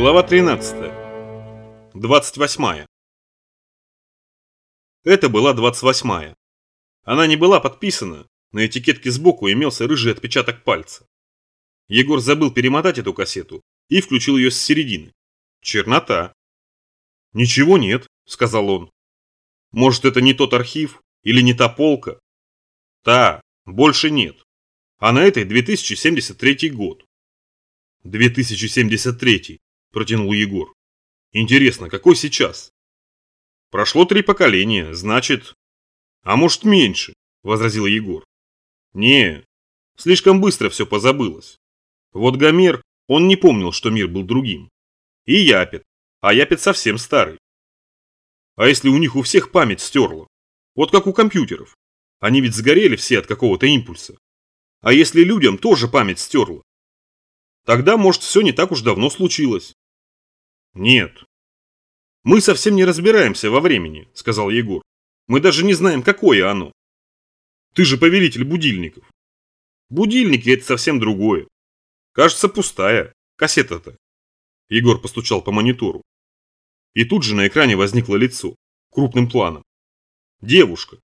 Глава 13. 28. Это была 28. Она не была подписана, на этикетке сбоку имелся рыжий отпечаток пальца. Егор забыл перемотать эту кассету и включил ее с середины. Чернота. «Ничего нет», — сказал он. «Может, это не тот архив или не та полка?» «Та, больше нет. А на этой 2073 год». «2073», – протянул Егор. «Интересно, какой сейчас?» «Прошло три поколения, значит...» «А может, меньше», – возразил Егор. «Не, слишком быстро все позабылось. Вот Гомер, он не помнил, что мир был другим. И Япет, а Япет совсем старый. А если у них у всех память стерла? Вот как у компьютеров. Они ведь сгорели все от какого-то импульса. А если людям тоже память стерла? Тогда, может, все не так уж давно случилось. Нет. Мы совсем не разбираемся во времени, сказал Егор. Мы даже не знаем, какое оно. Ты же повелитель будильников. Будильники – это совсем другое. Кажется, пустая. Кассета-то. Егор постучал по монитору. И тут же на экране возникло лицо, крупным планом. Девушка.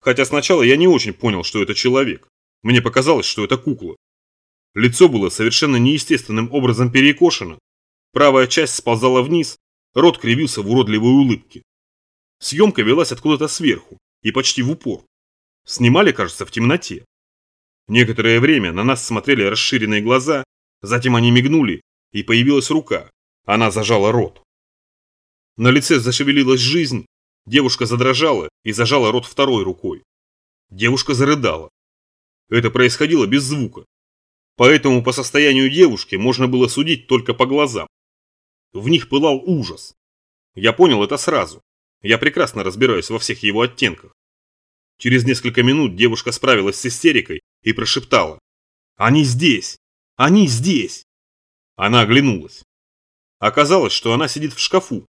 Хотя сначала я не очень понял, что это человек. Мне показалось, что это кукла. Лицо было совершенно неестественным образом перекошено. Правая часть сползала вниз, рот кривился в уродливой улыбке. Съемка велась откуда-то сверху и почти в упор. Снимали, кажется, в темноте. Некоторое время на нас смотрели расширенные глаза, затем они мигнули, и появилась рука. Она зажала рот. На лице зашевелилась жизнь, девушка задрожала и зажала рот второй рукой. Девушка зарыдала. Это происходило без звука, Поэтому по состоянию девушки можно было судить только по глазам. В них пылал ужас. Я понял это сразу. Я прекрасно разбираюсь во всех его оттенках. Через несколько минут девушка справилась с истерикой и прошептала. «Они здесь! Они здесь!» Она оглянулась. Оказалось, что она сидит в шкафу.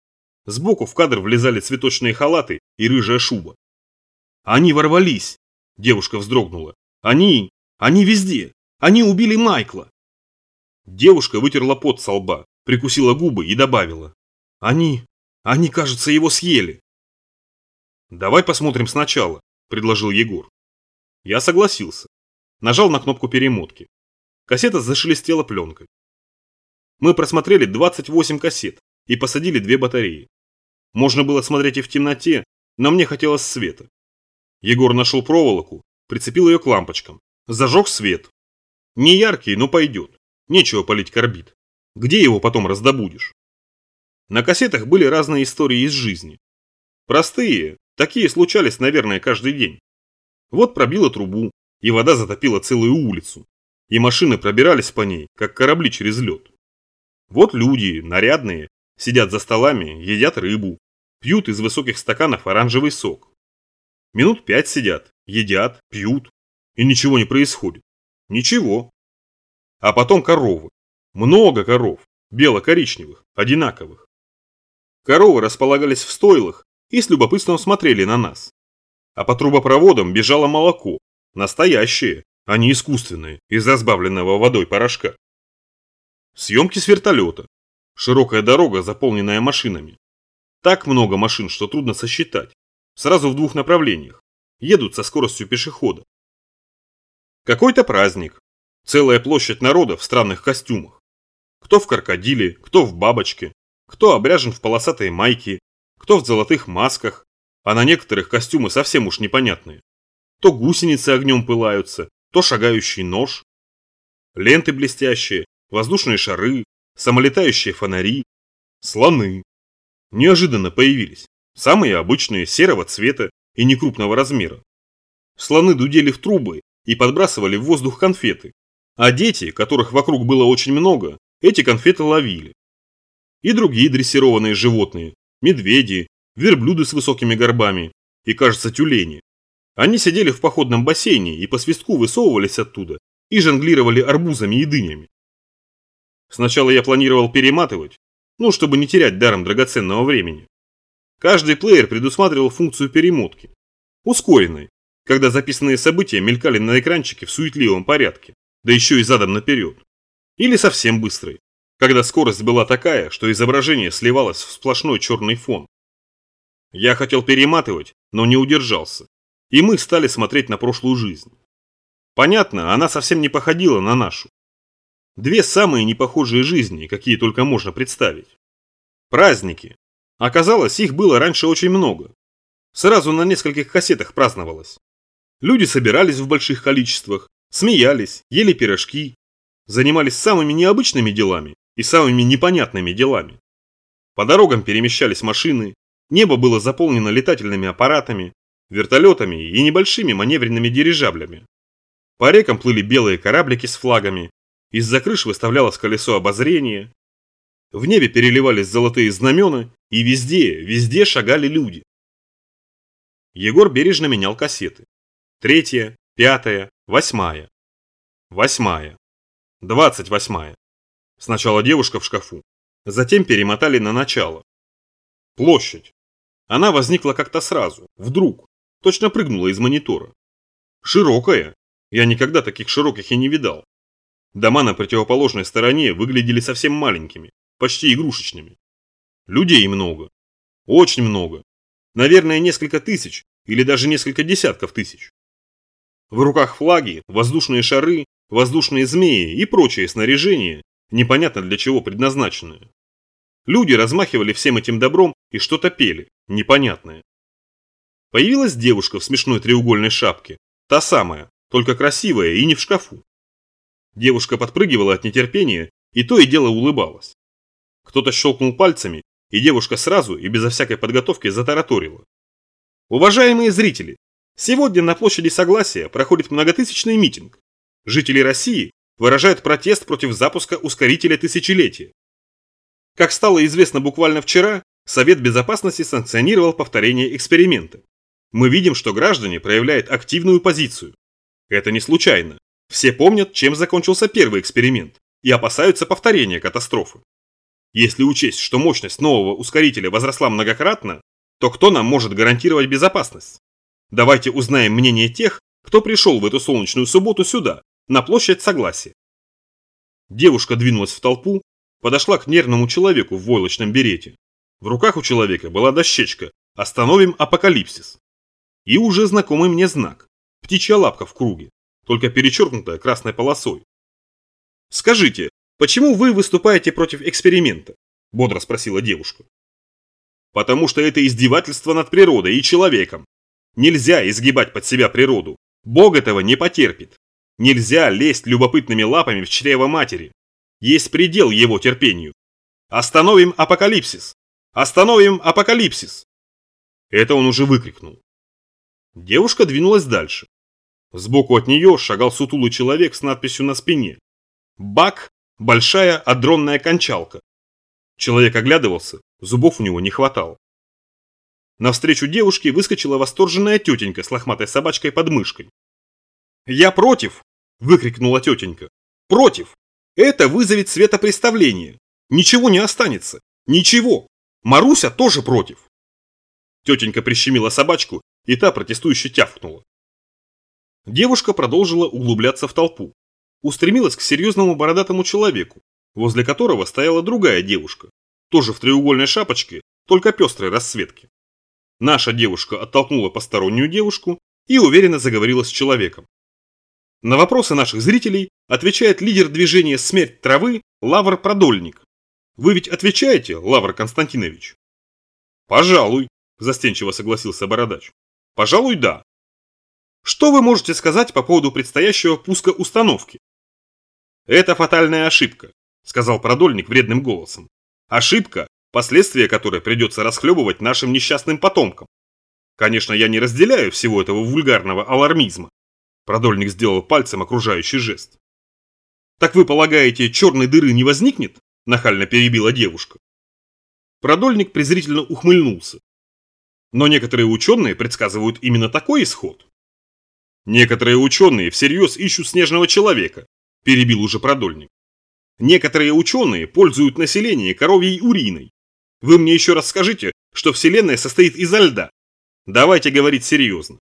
Сбоку в кадр влезали цветочные халаты и рыжая шуба. «Они ворвались!» Девушка вздрогнула. «Они! Они везде! Они убили Майкла!» Девушка вытерла пот со лба, прикусила губы и добавила. «Они... они, кажется, его съели!» «Давай посмотрим сначала», – предложил Егор. Я согласился. Нажал на кнопку перемотки. Кассета зашелестела пленкой. Мы просмотрели 28 кассет и посадили две батареи. Можно было смотреть и в темноте, но мне хотелось света. Егор нашел проволоку, прицепил ее к лампочкам, зажег свет, не яркий, но пойдет. Нечего полить карбид. Где его потом раздобудешь? На кассетах были разные истории из жизни. Простые, такие случались, наверное, каждый день. Вот пробила трубу, и вода затопила целую улицу. И машины пробирались по ней, как корабли через лед. Вот люди, нарядные, сидят за столами, едят рыбу, пьют из высоких стаканов оранжевый сок. Минут пять сидят, едят, пьют, и ничего не происходит. Ничего. А потом коровы. Много коров, бело-коричневых, одинаковых. Коровы располагались в стойлах и с любопытством смотрели на нас. А по трубопроводам бежало молоко, настоящее, а не искусственное, из разбавленного водой порошка. Съемки с вертолета. Широкая дорога, заполненная машинами. Так много машин, что трудно сосчитать. Сразу в двух направлениях. Едут со скоростью пешехода. Какой-то праздник. Целая площадь народа в странных костюмах. Кто в крокодиле, кто в бабочке, кто обряжен в полосатой майке, кто в золотых масках, а на некоторых костюмы совсем уж непонятные. То гусеницы огнем пылаются, то шагающий нож. Ленты блестящие, воздушные шары, самолетающие фонари, слоны. Неожиданно появились, самые обычные серого цвета и некрупного размера. Слоны дудели в трубы и подбрасывали в воздух конфеты. А дети, которых вокруг было очень много, эти конфеты ловили. И другие дрессированные животные, медведи, верблюды с высокими горбами и, кажется, тюлени. Они сидели в походном бассейне и по свистку высовывались оттуда и жонглировали арбузами и дынями. Сначала я планировал перематывать, ну, чтобы не терять даром драгоценного времени. Каждый плеер предусматривал функцию перемотки, ускоренной, когда записанные события мелькали на экранчике в суетливом порядке, да еще и задом наперед. Или совсем быстрой, когда скорость была такая, что изображение сливалось в сплошной черный фон. Я хотел перематывать, но не удержался, и мы стали смотреть на прошлую жизнь. Понятно, она совсем не походила на нашу. Две самые непохожие жизни, какие только можно представить. Праздники. Оказалось, их было раньше очень много. Сразу на нескольких кассетах праздновалось. Люди собирались в больших количествах, смеялись, ели пирожки, занимались самыми необычными делами и самыми непонятными делами. По дорогам перемещались машины, небо было заполнено летательными аппаратами, вертолетами и небольшими маневренными дирижаблями. По рекам плыли белые кораблики с флагами, из-за крыш выставлялось колесо обозрения. В небе переливались золотые знамена, и везде, везде шагали люди. Егор бережно менял кассеты. Третья, пятая, восьмая. Восьмая. Двадцать восьмая. Сначала девушка в шкафу, затем перемотали на начало. Площадь. Она возникла как-то сразу, вдруг, точно прыгнула из монитора. Широкая. Я никогда таких широких и не видал. Дома на противоположной стороне выглядели совсем маленькими, почти игрушечными. Людей много. Очень много. Наверное, несколько тысяч или даже несколько десятков тысяч. В руках флаги, воздушные шары, воздушные змеи и прочее снаряжение, непонятно для чего предназначенное. Люди размахивали всем этим добром и что-то пели, непонятное. Появилась девушка в смешной треугольной шапке, та самая, только красивая и не в шкафу. Девушка подпрыгивала от нетерпения и то и дело улыбалась. Кто-то щелкнул пальцами, и девушка сразу и безо всякой подготовки затараторила. Уважаемые зрители, сегодня на площади Согласия проходит многотысячный митинг. Жители России выражают протест против запуска ускорителя тысячелетия. Как стало известно буквально вчера, Совет Безопасности санкционировал повторение эксперимента. Мы видим, что граждане проявляют активную позицию. Это не случайно. Все помнят, чем закончился первый эксперимент и опасаются повторения катастрофы. Если учесть, что мощность нового ускорителя возросла многократно, то кто нам может гарантировать безопасность? Давайте узнаем мнение тех, кто пришел в эту солнечную субботу сюда, на площадь Согласия. Девушка двинулась в толпу, подошла к нервному человеку в войлочном берете. В руках у человека была дощечка «Остановим апокалипсис». И уже знакомый мне знак – птичья лапка в круге, только перечеркнутая красной полосой. «Скажите, почему вы выступаете против эксперимента?» – бодро спросила девушка. Потому что это издевательство над природой и человеком. Нельзя изгибать под себя природу. Бог этого не потерпит. Нельзя лезть любопытными лапами в чрево матери. Есть предел его терпению. Остановим апокалипсис! Остановим апокалипсис! Это он уже выкрикнул. Девушка двинулась дальше. Сбоку от нее шагал сутулый человек с надписью на спине. Бак – большая адронная кончалка. Человек оглядывался, Зубов у него не хватало. Навстречу девушке выскочила восторженная тетенька с лохматой собачкой под мышкой. «Я против!» – выкрикнула тетенька. «Против! Это вызовет светопреставление! Ничего не останется! Ничего! Маруся тоже против!» Тетенька прищемила собачку, и та протестующе тявкнула. Девушка продолжила углубляться в толпу. Устремилась к серьезному бородатому человеку, возле которого стояла другая девушка, тоже в треугольной шапочке, только пестрой расцветки. Наша девушка оттолкнула постороннюю девушку и уверенно заговорила с человеком. На вопросы наших зрителей отвечает лидер движения «Смерть травы» Лавр Продольник. Вы ведь отвечаете, Лавр Константинович? Пожалуй, застенчиво согласился Бородач. Пожалуй, да. Что вы можете сказать по поводу предстоящего пуска установки? Это фатальная ошибка, сказал Продольник вредным голосом. Ошибка, последствия которой придется расхлебывать нашим несчастным потомкам. Конечно, я не разделяю всего этого вульгарного алармизма. Продольник сделал пальцем окружающий жест. Так вы полагаете, черной дыры не возникнет? Нахально перебила девушка. Продольник презрительно ухмыльнулся. Но некоторые ученые предсказывают именно такой исход. Некоторые ученые всерьез ищут снежного человека, перебил уже Продольник. Некоторые ученые пользуют население коровьей уриной. Вы мне еще раз скажите, что Вселенная состоит изо льда. Давайте говорить серьезно.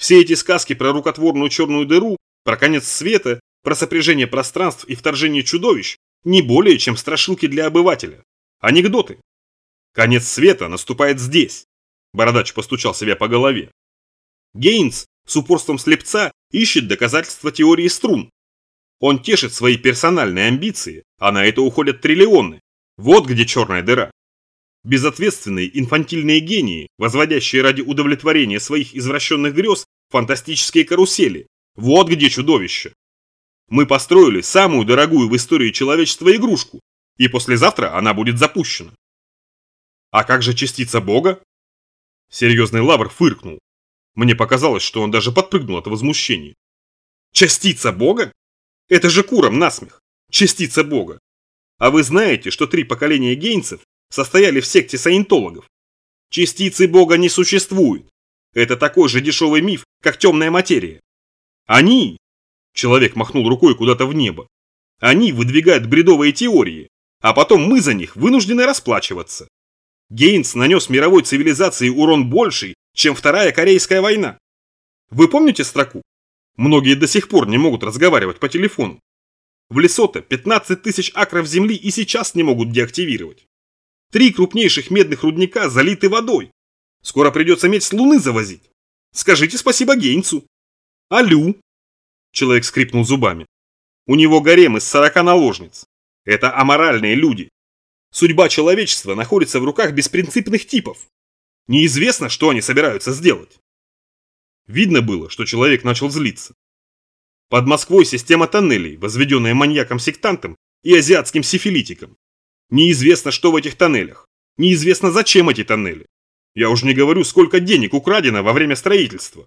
Все эти сказки про рукотворную черную дыру, про конец света, про сопряжение пространств и вторжение чудовищ не более чем страшилки для обывателя. Анекдоты. Конец света наступает здесь. Бородач постучал себя по голове. Гейнс с упорством слепца ищет доказательства теории струн. Он тешит свои персональные амбиции, а на это уходят триллионы. Вот где черная дыра. Безответственные инфантильные гении, возводящие ради удовлетворения своих извращенных грез фантастические карусели. Вот где чудовище. Мы построили самую дорогую в истории человечества игрушку, и послезавтра она будет запущена. А как же частица Бога? Серьезный лавр фыркнул. Мне показалось, что он даже подпрыгнул от возмущения. Частица Бога? Это же куром насмех. Частица Бога. А вы знаете, что три поколения гейнцев состояли в секте саентологов? Частицы Бога не существует. Это такой же дешевый миф, как темная материя. Они, человек махнул рукой куда-то в небо, они выдвигают бредовые теории, а потом мы за них вынуждены расплачиваться. Гейнс нанес мировой цивилизации урон больший, чем Вторая Корейская война. Вы помните строку? Многие до сих пор не могут разговаривать по телефону. В Лесото 15 тысяч акров земли и сейчас не могут деактивировать. Три крупнейших медных рудника залиты водой. Скоро придется медь с Луны завозить. Скажите спасибо Гейнцу. Алю. Человек скрипнул зубами. У него гарем из 40 наложниц. Это аморальные люди. Судьба человечества находится в руках беспринципных типов. Неизвестно, что они собираются сделать. Видно было, что человек начал злиться. Под Москвой система тоннелей, возведенная маньяком-сектантом и азиатским сифилитиком. Неизвестно, что в этих тоннелях. Неизвестно, зачем эти тоннели. Я уж не говорю, сколько денег украдено во время строительства.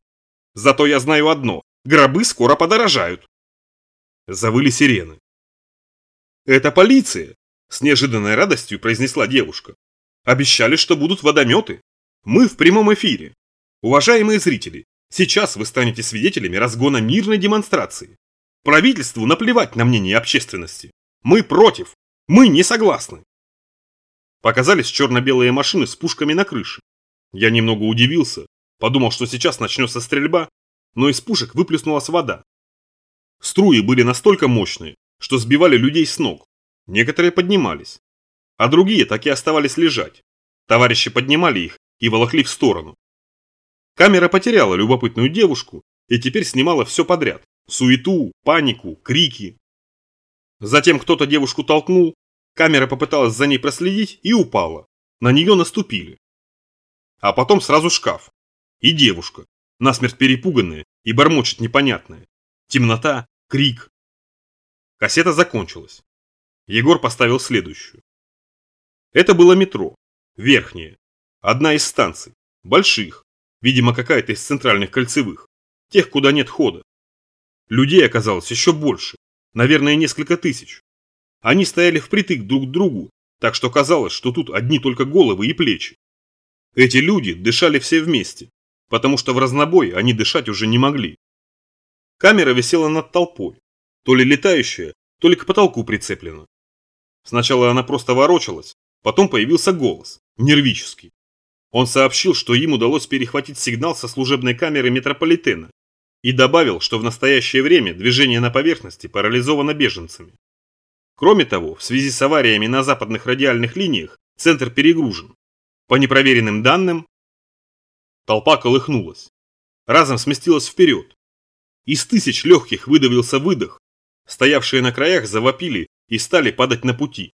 Зато я знаю одно – гробы скоро подорожают. Завыли сирены. «Это полиция!» – с неожиданной радостью произнесла девушка. «Обещали, что будут водометы. Мы в прямом эфире. Уважаемые зрители, сейчас вы станете свидетелями разгона мирной демонстрации. Правительству наплевать на мнение общественности. Мы против. Мы не согласны. Показались черно-белые машины с пушками на крыше. Я немного удивился, подумал, что сейчас начнется стрельба, но из пушек выплеснулась вода. Струи были настолько мощные, что сбивали людей с ног. Некоторые поднимались, а другие так и оставались лежать. Товарищи поднимали их и волокли в сторону. Камера потеряла любопытную девушку и теперь снимала все подряд. Суету, панику, крики. Затем кто-то девушку толкнул, камера попыталась за ней проследить и упала. На нее наступили а потом сразу шкаф. И девушка, насмерть перепуганная и бормочет непонятное. Темнота, крик. Кассета закончилась. Егор поставил следующую. Это было метро. Верхнее. Одна из станций. Больших. Видимо, какая-то из центральных кольцевых. Тех, куда нет хода. Людей оказалось еще больше. Наверное, несколько тысяч. Они стояли впритык друг к другу, так что казалось, что тут одни только головы и плечи. Эти люди дышали все вместе, потому что в разнобой они дышать уже не могли. Камера висела над толпой, то ли летающая, то ли к потолку прицеплена. Сначала она просто ворочалась, потом появился голос, нервический. Он сообщил, что им удалось перехватить сигнал со служебной камеры метрополитена и добавил, что в настоящее время движение на поверхности парализовано беженцами. Кроме того, в связи с авариями на западных радиальных линиях центр перегружен. По непроверенным данным, толпа колыхнулась. Разом сместилась вперед. Из тысяч легких выдавился выдох. Стоявшие на краях завопили и стали падать на пути.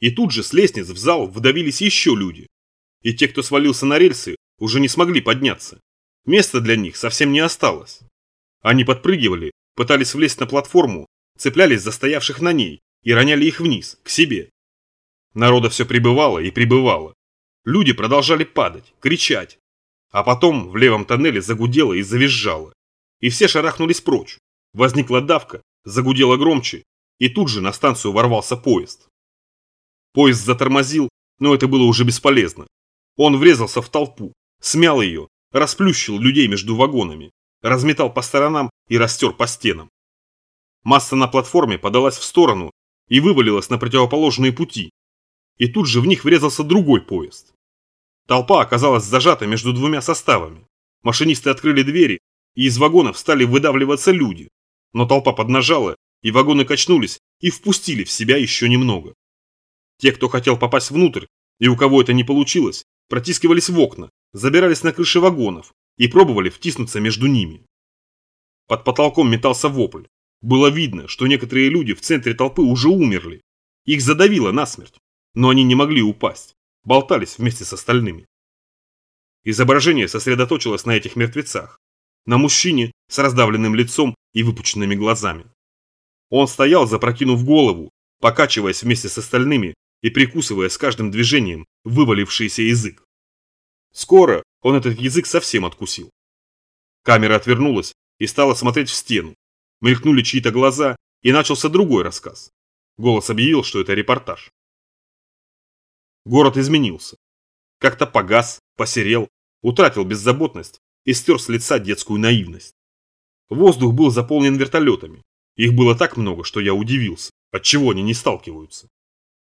И тут же с лестниц в зал вдавились еще люди. И те, кто свалился на рельсы, уже не смогли подняться. Места для них совсем не осталось. Они подпрыгивали, пытались влезть на платформу, цеплялись за стоявших на ней и роняли их вниз, к себе. Народа все прибывало и прибывало. Люди продолжали падать, кричать. А потом в левом тоннеле загудело и завизжало. И все шарахнулись прочь. Возникла давка, загудело громче, и тут же на станцию ворвался поезд. Поезд затормозил, но это было уже бесполезно. Он врезался в толпу, смял ее, расплющил людей между вагонами, разметал по сторонам и растер по стенам. Масса на платформе подалась в сторону и вывалилась на противоположные пути. И тут же в них врезался другой поезд. Толпа оказалась зажата между двумя составами. Машинисты открыли двери, и из вагонов стали выдавливаться люди. Но толпа поднажала, и вагоны качнулись, и впустили в себя еще немного. Те, кто хотел попасть внутрь, и у кого это не получилось, протискивались в окна, забирались на крыши вагонов и пробовали втиснуться между ними. Под потолком метался вопль. Было видно, что некоторые люди в центре толпы уже умерли. Их задавило насмерть, но они не могли упасть, болтались вместе с остальными. Изображение сосредоточилось на этих мертвецах, на мужчине с раздавленным лицом и выпученными глазами. Он стоял, запрокинув голову, покачиваясь вместе с остальными и прикусывая с каждым движением вывалившийся язык. Скоро он этот язык совсем откусил. Камера отвернулась и стала смотреть в стену. Мелькнули чьи-то глаза, и начался другой рассказ. Голос объявил, что это репортаж. Город изменился. Как-то погас, посерел, утратил беззаботность и стер с лица детскую наивность. Воздух был заполнен вертолетами. Их было так много, что я удивился, отчего они не сталкиваются.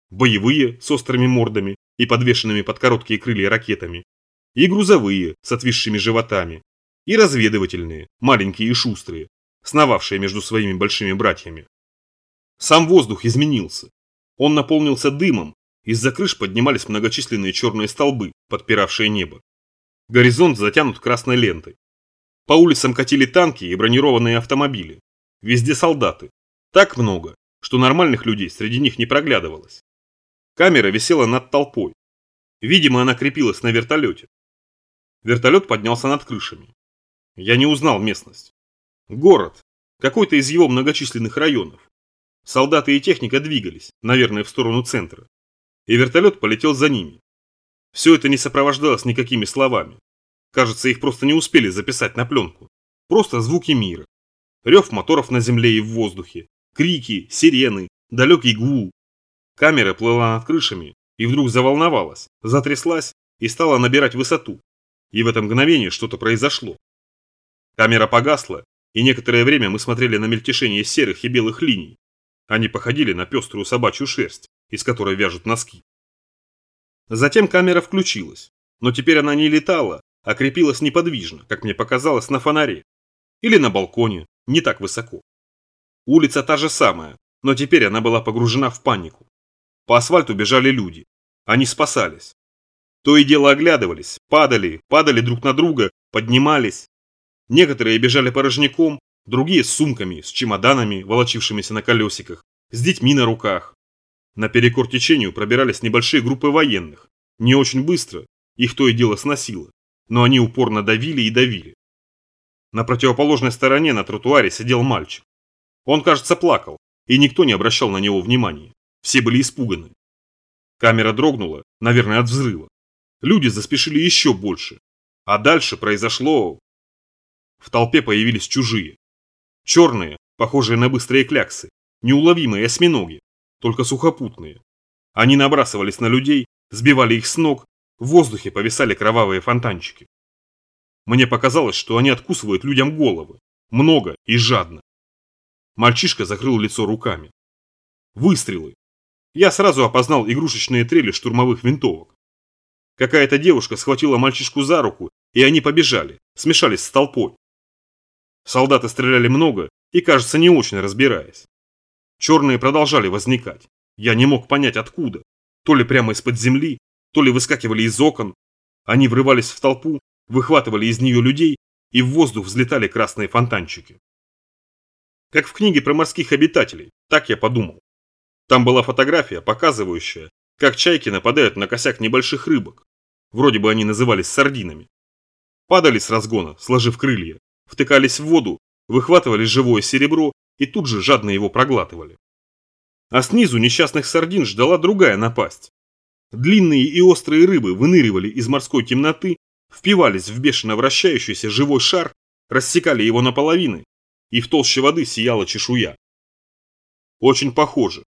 Боевые, с острыми мордами и подвешенными под короткие крылья ракетами, и грузовые, с отвисшими животами, и разведывательные, маленькие и шустрые, сновавшие между своими большими братьями. Сам воздух изменился. Он наполнился дымом, из-за крыш поднимались многочисленные черные столбы, подпиравшие небо. Горизонт затянут красной лентой. По улицам катили танки и бронированные автомобили. Везде солдаты. Так много, что нормальных людей среди них не проглядывалось. Камера висела над толпой. Видимо, она крепилась на вертолете. Вертолет поднялся над крышами. Я не узнал местность. Город. Какой-то из его многочисленных районов. Солдаты и техника двигались, наверное, в сторону центра. И вертолет полетел за ними. Все это не сопровождалось никакими словами. Кажется, их просто не успели записать на пленку. Просто звуки мира. Рев моторов на земле и в воздухе. Крики, сирены, далекий гул. Камера плыла над крышами и вдруг заволновалась, затряслась и стала набирать высоту, и в это мгновение что-то произошло. Камера погасла, и некоторое время мы смотрели на мельтешение серых и белых линий. Они походили на пеструю собачью шерсть, из которой вяжут носки. Затем камера включилась, но теперь она не летала, а крепилась неподвижно, как мне показалось, на фонаре. Или на балконе, не так высоко. Улица та же самая, но теперь она была погружена в панику. По асфальту бежали люди. Они спасались. То и дело оглядывались, падали, падали друг на друга, поднимались. Некоторые бежали порожняком, другие с сумками, с чемоданами, волочившимися на колесиках, с детьми на руках. Наперекор течению пробирались небольшие группы военных. Не очень быстро, их то и дело сносило, но они упорно давили и давили. На противоположной стороне на тротуаре сидел мальчик. Он, кажется, плакал, и никто не обращал на него внимания. Все были испуганы. Камера дрогнула, наверное, от взрыва. Люди заспешили еще больше. А дальше произошло... В толпе появились чужие. Черные, похожие на быстрые кляксы, неуловимые осьминоги, только сухопутные. Они набрасывались на людей, сбивали их с ног, в воздухе повисали кровавые фонтанчики. Мне показалось, что они откусывают людям головы. Много и жадно. Мальчишка закрыл лицо руками. Выстрелы. Я сразу опознал игрушечные трели штурмовых винтовок. Какая-то девушка схватила мальчишку за руку, и они побежали, смешались с толпой. Солдаты стреляли много и, кажется, не очень разбираясь. Черные продолжали возникать. Я не мог понять откуда. То ли прямо из-под земли, то ли выскакивали из окон. Они врывались в толпу, выхватывали из нее людей, и в воздух взлетали красные фонтанчики. Как в книге про морских обитателей, так я подумал. Там была фотография, показывающая, как чайки нападают на косяк небольших рыбок. Вроде бы они назывались сардинами. Падали с разгона, сложив крылья, втыкались в воду, выхватывали живое серебро и тут же жадно его проглатывали. А снизу несчастных сардин ждала другая напасть. Длинные и острые рыбы выныривали из морской темноты, впивались в бешено вращающийся живой шар, рассекали его наполовины, и в толще воды сияла чешуя. Очень похоже,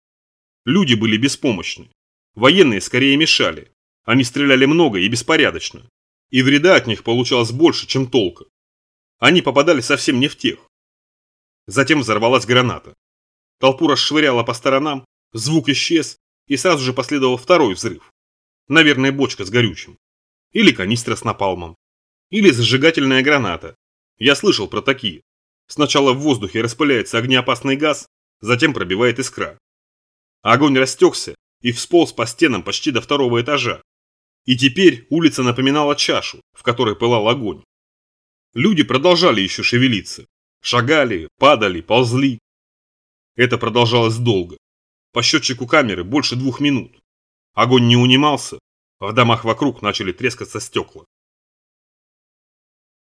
Люди были беспомощны. Военные скорее мешали. Они стреляли много и беспорядочно. И вреда от них получалось больше, чем толка. Они попадали совсем не в тех. Затем взорвалась граната. Толпу расшвыряло по сторонам, звук исчез, и сразу же последовал второй взрыв. Наверное, бочка с горючим. Или канистра с напалмом. Или зажигательная граната. Я слышал про такие. Сначала в воздухе распыляется огнеопасный газ, затем пробивает искра Огонь растекся и всполз по стенам почти до второго этажа. И теперь улица напоминала чашу, в которой пылал огонь. Люди продолжали еще шевелиться. Шагали, падали, ползли. Это продолжалось долго. По счетчику камеры больше двух минут. Огонь не унимался, в домах вокруг начали трескаться стекла.